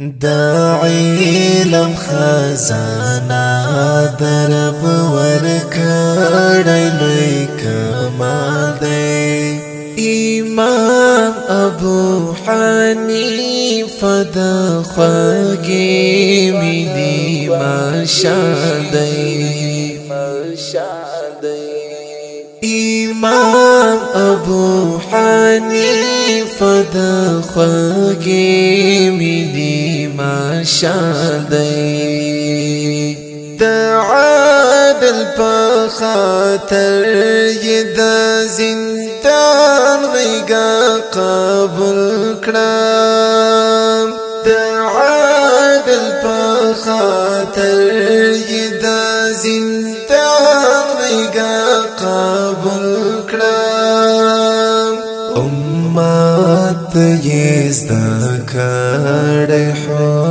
د علم خزانه درب ورکړی لوی کمال دی إمام أبو حنیفه د خوږی می دی ماشال دی إمام أبو حنیفه د خوږی می ماشال دی د عادل په خاطر ی د زندان غیګه قبول کړم د عادل په خاطر ی د زندان قبول کړم امت یې زده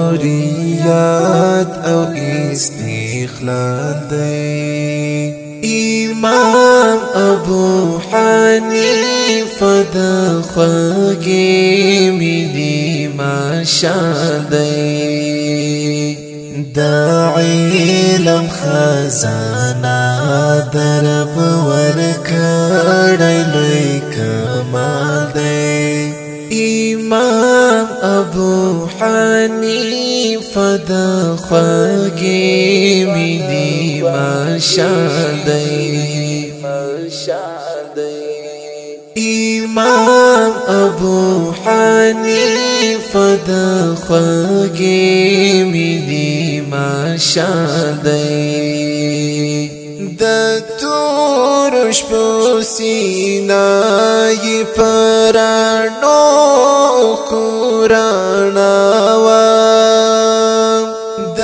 حریات أو استخلال دی. امام ابو حنیفه د خوږی می دی ماشال دی. د علم خزانه درب ورکړی ابو حنیفه د خوږی می دی ماشال دی ماشال دی امام ابو حنیفه د خوږی می دی ماشال دی د خوش پوسینا ی پرانو کوراناوا د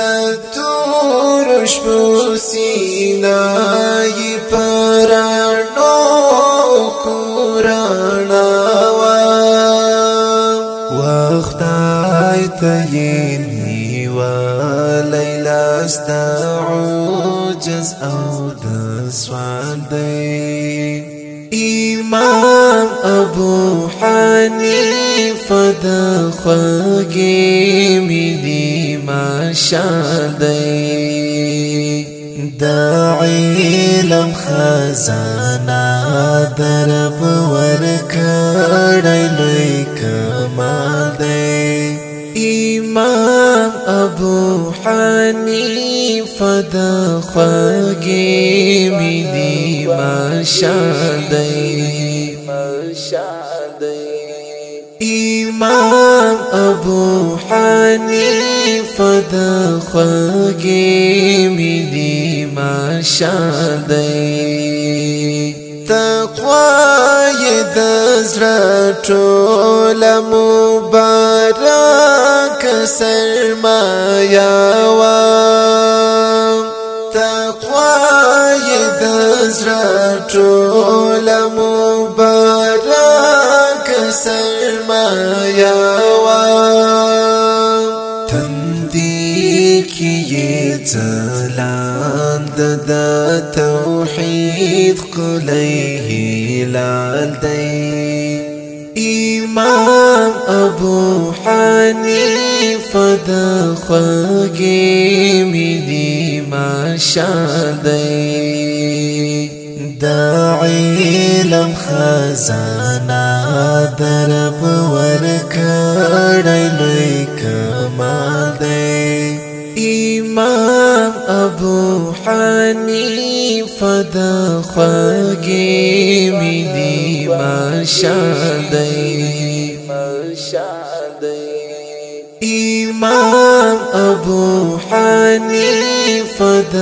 تور شپوسینا ی پرانو کوراناوا وخت ایتین نیوا لیلا است عجز د سوال دی. امام ابو حنیفه د خوږی می دی ماشال دی د علم خزانه درب ورکړی لوی کمال دی. امام أبو حنیفه د خوږی می دی دی امام أبو حنیفه د خوږی می دی تقوای د زړه ټول مبارک سرمایا وا تقوای د زړه ټول مبارک سرمایا وا تندې ځلاند د توحید قلیه لال دی امام ابو حنیفه د خوږی می دی ماشال دی د علم خزانه درب ورکړی لوی کمال دی امام ابو حنیفه د خوږی می دی امام ابو حنیفه د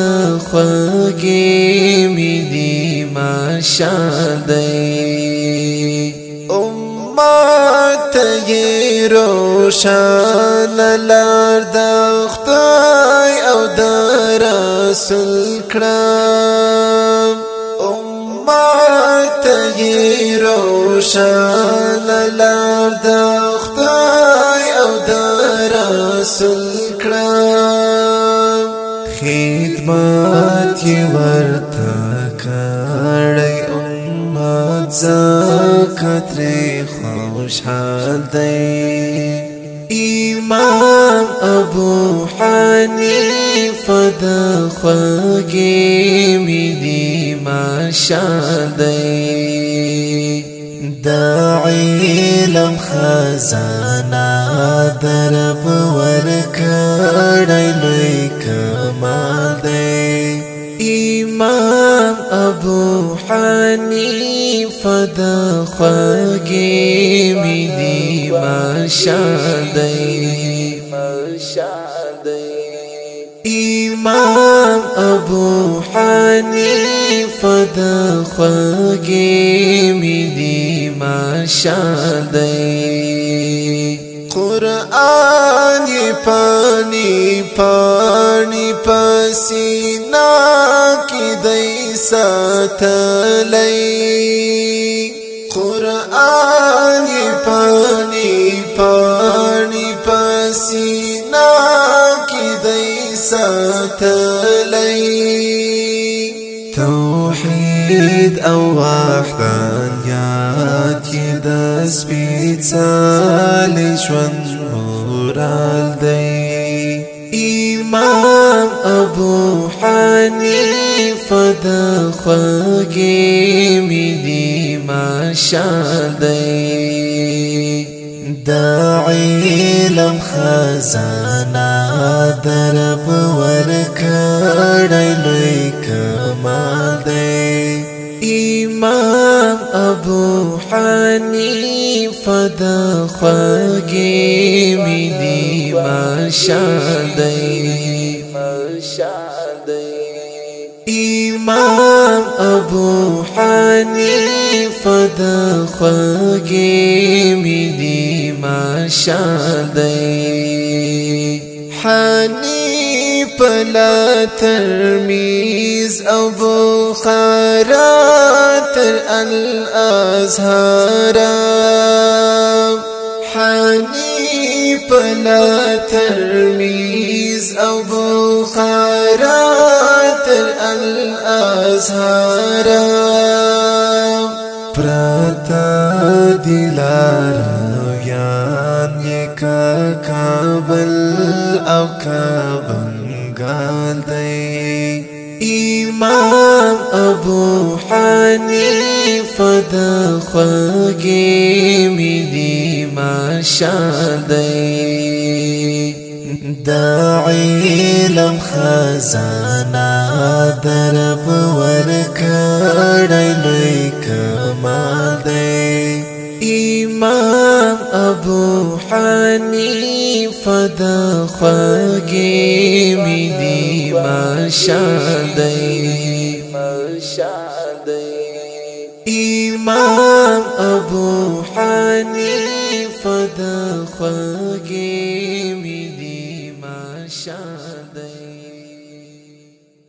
خوږی می دی دی امت یې روشن لار د رسول کړم امت یې روشن لار د خدای او د رسول کړم خدمت یې ورته کړی امت زکات خوشحال دی امام ابو حنیفه د خوږې می دی ماشاء د علم خزانه درب ورکړی لوی کمال دی امام أبو حنیفه د خوږې می دی ماشال دی ماشال دی إمام أبو حنیفه د خوږې می دی ماشال دی قرآن پانی پانی پسینا کی دی ساتلی قرآن پانی پانی پسینا کی دی ساتلی توحید او وحدانیات کی د سپیڅال ژوند مورال دی. امام أبو حنیفه د خوږې می دی ماشال دی د علم خزانه درب ورکړی لوی کمال إمام أبو حنیفه د خوږې می دی ماشال امام أبو حنیفه د دی ماشال دی حنیف لا ترمیز أو بخارات الأزهار. حنیف لا ترمیز أو بخارات الازهار پراتا دلار یان یکا کابل أو کابنگال دی امام ابو حنیفه د خوږې می دی ماشال دی د علم خزانه درب ورکړی لوی کمال دی إمام أبو حنیفه د خوږې می دی ماشال دی ماشال دی امام أبو حنیفه د ماشال